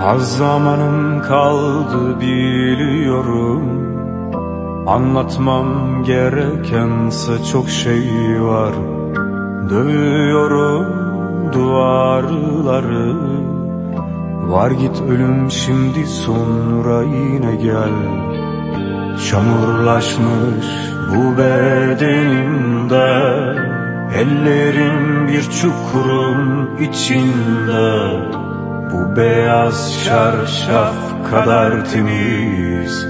Az zamanım kaldı biliyorum. Anlatmam gerekense çok şey var. Dövüyorum duvarları. Var git ölüm şimdi sonra yine gel. Çamurlaşmış bu bedenimde. Ellerim bir çukurun içinde Bu beyaz çarşaf kadar temiz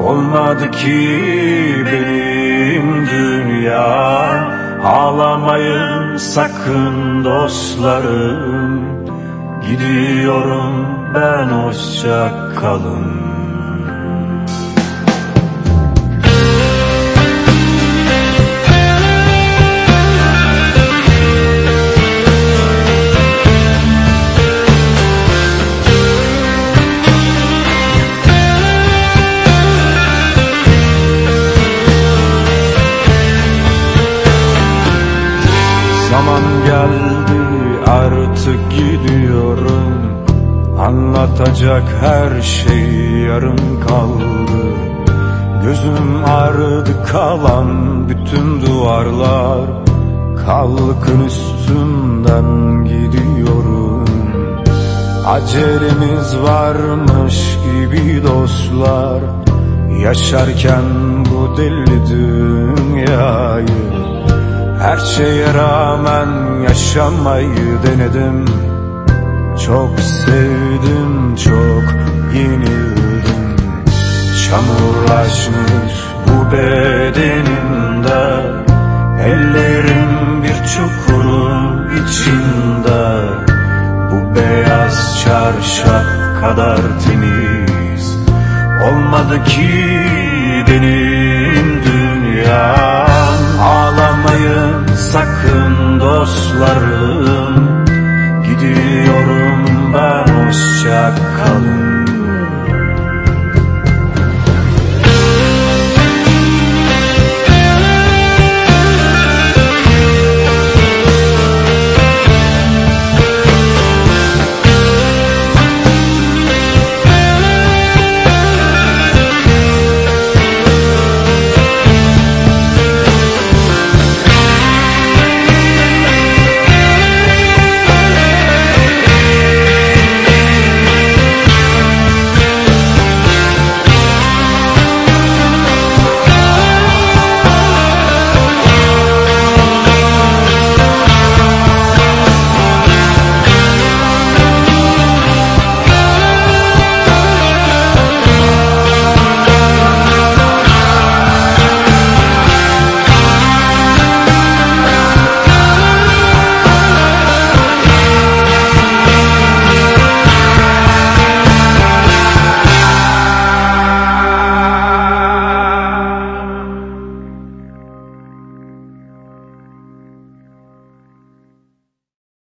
Olmadı ki benim dünya. Ağlamayın sakın dostlarım. Gidiyorum ben hoşça kalın geldi artık gidiyorum. Anlatacak her şey yarım kaldı. Gözüm ağrıdı kalan bütün duvarlar. Kalkın üstünden gidiyorum. Acelemiz varmış gibi dostlar. Yaşarken bu deli dünyayı her şeye rağmen yaşamayı denedim. Çok sevdim, çok yenildim. Çamurlaşmış bu bedenimde. Ellerim bir çukurun içinde. Bu beyaz çarşaf kadar temiz. Olmadı ki benim sakın dostlarım Gidiyorum ben hoşça kalın